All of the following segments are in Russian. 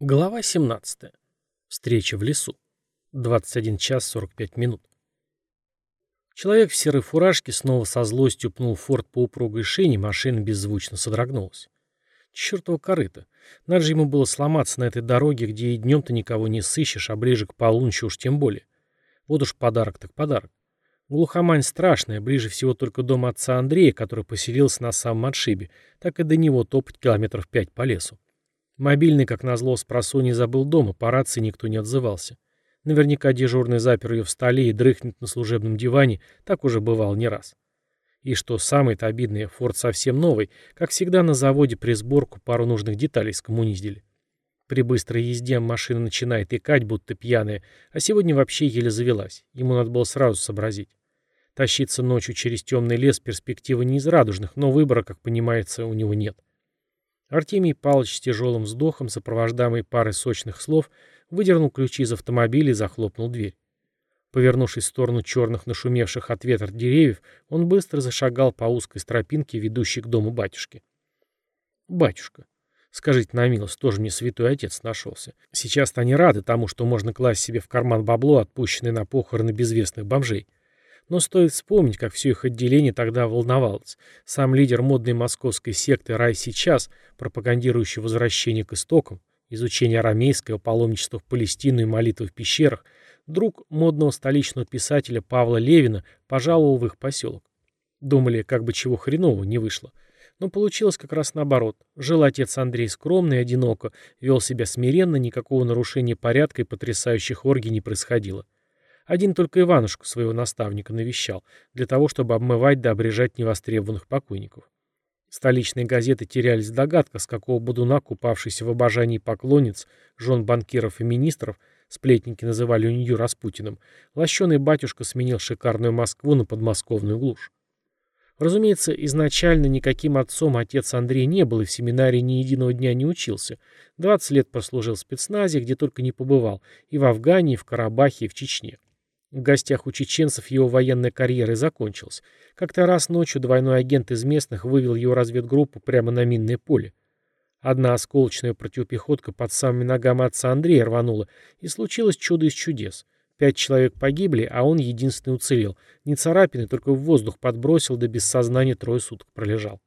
Глава 17. Встреча в лесу. 21 час 45 минут. Человек в серой фуражке снова со злостью пнул форт по упругой шине, машина беззвучно содрогнулась. Чертова корыто. Надо же ему было сломаться на этой дороге, где и днем ты никого не сыщешь, а ближе к полуночи уж тем более. Вот уж подарок так подарок. Глухомань страшная, ближе всего только дом отца Андрея, который поселился на самом отшибе, так и до него топать километров пять по лесу. Мобильный, как назло, с просони забыл дома, по рации никто не отзывался. Наверняка дежурный запер ее в столе и дрыхнет на служебном диване, так уже бывало не раз. И что самое-то обидное, Форд совсем новый, как всегда на заводе при сборку пару нужных деталей скоммуниздили. При быстрой езде машина начинает икать, будто пьяная, а сегодня вообще еле завелась. Ему надо было сразу сообразить. Тащиться ночью через темный лес перспективы не из радужных, но выбора, как понимается, у него нет. Артемий Павлович с тяжелым вздохом, сопровождаемый парой сочных слов, выдернул ключи из автомобиля и захлопнул дверь. Повернувшись в сторону черных нашумевших от ветра деревьев, он быстро зашагал по узкой стропинке, ведущей к дому батюшки. «Батюшка, скажите на милость, тоже мне святой отец нашелся. Сейчас-то они рады тому, что можно класть себе в карман бабло, отпущенное на похороны безвестных бомжей. Но стоит вспомнить, как все их отделение тогда волновалось. Сам лидер модной московской секты «Рай сейчас», пропагандирующий возвращение к истокам, изучение арамейского, паломничества в Палестину и молитвы в пещерах, друг модного столичного писателя Павла Левина пожаловал в их поселок. Думали, как бы чего хренового не вышло. Но получилось как раз наоборот. Жил отец Андрей скромно и одиноко, вел себя смиренно, никакого нарушения порядка и потрясающих оргий не происходило. Один только Иванушку своего наставника навещал, для того, чтобы обмывать да обрежать невостребованных покойников. Столичные газеты терялись в догадках, с какого будуна, купавшийся в обожании поклонниц, жен банкиров и министров, сплетники называли Унью Распутиным, лощеный батюшка сменил шикарную Москву на подмосковную глушь. Разумеется, изначально никаким отцом отец Андрей не был и в семинарии ни единого дня не учился. 20 лет прослужил в спецназе, где только не побывал, и в Афгане, и в Карабахе, и в Чечне. В гостях у чеченцев его военная карьера и закончилась. Как-то раз ночью двойной агент из местных вывел его разведгруппу прямо на минное поле. Одна осколочная противопехотка под самыми ногами отца Андрея рванула, и случилось чудо из чудес. Пять человек погибли, а он единственный уцелел. Не царапины, только в воздух подбросил, да без сознания трое суток пролежал.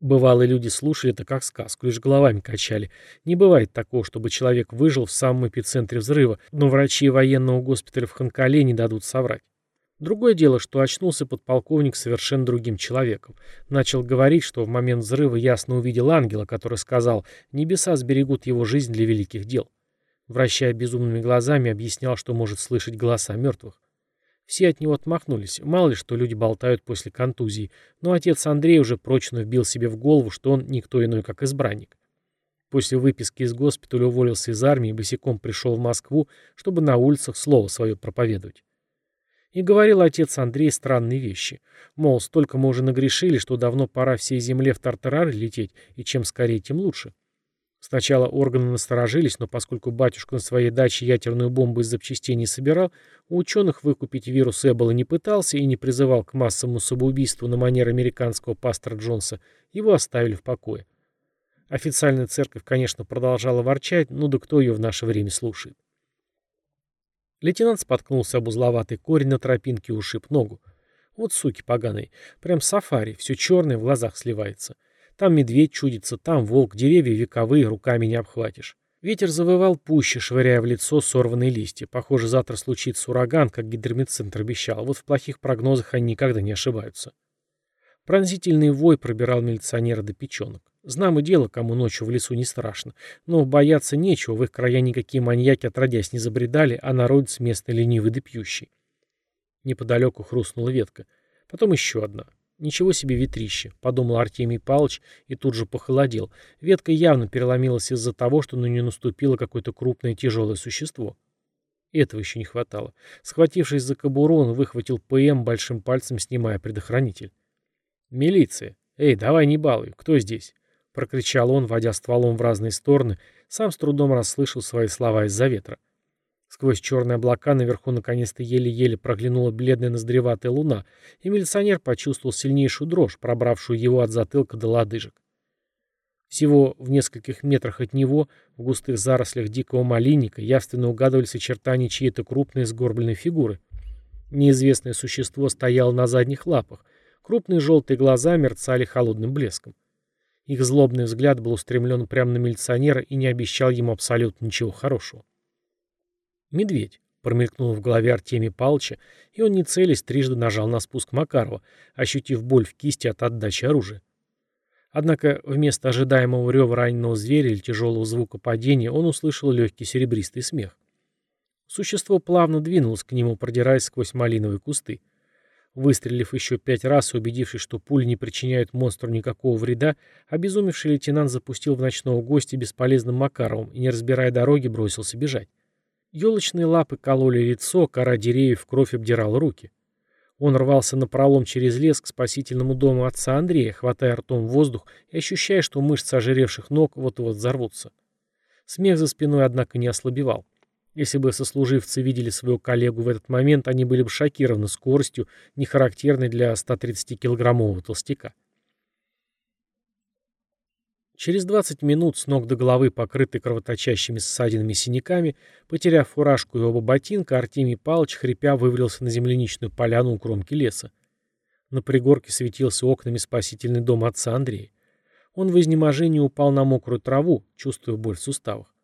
Бывалые люди слушали это как сказку, лишь головами качали. Не бывает такого, чтобы человек выжил в самом эпицентре взрыва, но врачи военного госпиталя в Ханкале не дадут соврать. Другое дело, что очнулся подполковник совершенно другим человеком. Начал говорить, что в момент взрыва ясно увидел ангела, который сказал «Небеса сберегут его жизнь для великих дел». Вращая безумными глазами, объяснял, что может слышать голоса мертвых. Все от него отмахнулись. Мало ли, что люди болтают после контузии. Но отец Андрей уже прочно вбил себе в голову, что он никто иной, как избранник. После выписки из госпиталя уволился из армии и босиком пришел в Москву, чтобы на улицах слово свое проповедовать. И говорил отец Андрей странные вещи. Мол, столько мы уже нагрешили, что давно пора всей земле в тартарары лететь, и чем скорее, тем лучше. Сначала органы насторожились, но поскольку батюшка на своей даче ядерную бомбу из запчастей не собирал, у ученых выкупить вирус Эбола не пытался и не призывал к массовому самоубийству на манер американского пастора Джонса, его оставили в покое. Официальная церковь, конечно, продолжала ворчать, ну да кто ее в наше время слушает. Лейтенант споткнулся об узловатый корень на тропинке и ушиб ногу. Вот суки поганые, прям сафари, все черное в глазах сливается. Там медведь чудится, там волк, деревья вековые, руками не обхватишь. Ветер завывал пуще, швыряя в лицо сорванные листья. Похоже, завтра случится ураган, как гидромедцентр обещал. Вот в плохих прогнозах они никогда не ошибаются. Пронзительный вой пробирал милиционера до печенок. Знамо дело, кому ночью в лесу не страшно. Но бояться нечего, в их края никакие маньяки отродясь не забредали, а народец местный ленивый да пьющий. Неподалеку хрустнула ветка. Потом еще одна. «Ничего себе ветрище», — подумал Артемий Павлович и тут же похолодел. Ветка явно переломилась из-за того, что на нее наступило какое-то крупное тяжелое существо. Этого еще не хватало. Схватившись за кобуру, он выхватил ПМ, большим пальцем снимая предохранитель. «Милиция! Эй, давай не балуй! Кто здесь?» — прокричал он, водя стволом в разные стороны, сам с трудом расслышал свои слова из-за ветра. Сквозь черные облака наверху наконец-то еле-еле проглянула бледная ноздреватая луна, и милиционер почувствовал сильнейшую дрожь, пробравшую его от затылка до лодыжек. Всего в нескольких метрах от него, в густых зарослях дикого малинника, явственно угадывались очертания чьей-то крупной сгорбленной фигуры. Неизвестное существо стояло на задних лапах, крупные желтые глаза мерцали холодным блеском. Их злобный взгляд был устремлен прямо на милиционера и не обещал ему абсолютно ничего хорошего. «Медведь», — промелькнул в голове Артемия Палча, и он, не целясь, трижды нажал на спуск Макарова, ощутив боль в кисти от отдачи оружия. Однако вместо ожидаемого рева раненого зверя или тяжелого звука падения он услышал легкий серебристый смех. Существо плавно двинулось к нему, продираясь сквозь малиновые кусты. Выстрелив еще пять раз и убедившись, что пули не причиняют монстру никакого вреда, обезумевший лейтенант запустил в ночного гостя бесполезным Макаровым и, не разбирая дороги, бросился бежать. Елочные лапы кололи лицо, кора деревьев, кровь обдирала руки. Он рвался на пролом через лес к спасительному дому отца Андрея, хватая ртом воздух и ощущая, что мышцы ожиревших ног вот-вот взорвутся. Смех за спиной, однако, не ослабевал. Если бы сослуживцы видели своего коллегу в этот момент, они были бы шокированы скоростью, не характерной для 130-килограммового толстяка. Через 20 минут, с ног до головы покрытый кровоточащими ссадинами синяками, потеряв фуражку и оба ботинка, Артемий Палыч, хрипя, вывалился на земляничную поляну у кромки леса. На пригорке светился окнами спасительный дом отца Андрея. Он в изнеможении упал на мокрую траву, чувствуя боль в суставах.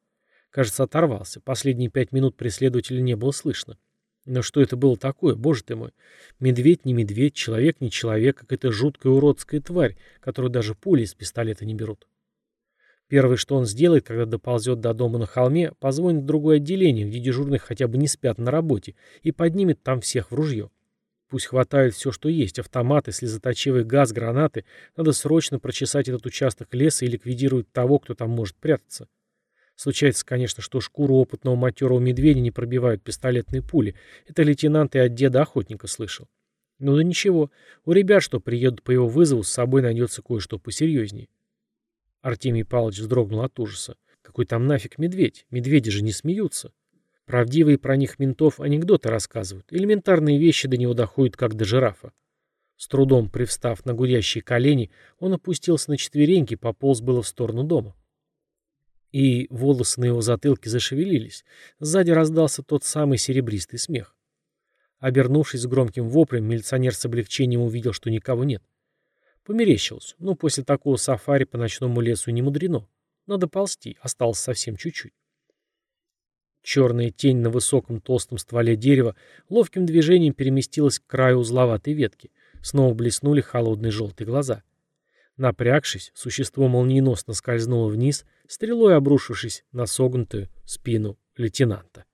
Кажется, оторвался. Последние пять минут преследователя не было слышно. Но что это было такое, боже ты мой? Медведь не медведь, человек не человек, как эта жуткая уродская тварь, которую даже пули из пистолета не берут. Первое, что он сделает, когда доползет до дома на холме, позвонит в другое отделение, где дежурных хотя бы не спят на работе, и поднимет там всех в ружье. Пусть хватает все, что есть, автоматы, слезоточивый газ, гранаты. Надо срочно прочесать этот участок леса и ликвидировать того, кто там может прятаться. Случается, конечно, что шкуру опытного матерого медведя не пробивают пистолетные пули. Это лейтенант и от деда охотника слышал. Ну да ничего, у ребят, что приедут по его вызову, с собой найдется кое-что посерьезнее. Артемий Павлович вздрогнул от ужаса. Какой там нафиг медведь? Медведи же не смеются. Правдивые про них ментов анекдоты рассказывают. Элементарные вещи до него доходят, как до жирафа. С трудом привстав на гудящие колени, он опустился на четвереньки пополз было в сторону дома. И волосы на его затылке зашевелились. Сзади раздался тот самый серебристый смех. Обернувшись с громким воплем, милиционер с облегчением увидел, что никого нет. Померещилось. Ну, после такого сафари по ночному лесу не мудрено. Надо ползти, осталось совсем чуть-чуть. Черная тень на высоком толстом стволе дерева ловким движением переместилась к краю узловатой ветки. Снова блеснули холодные желтые глаза. Напрягшись, существо молниеносно скользнуло вниз, стрелой обрушившись на согнутую спину лейтенанта.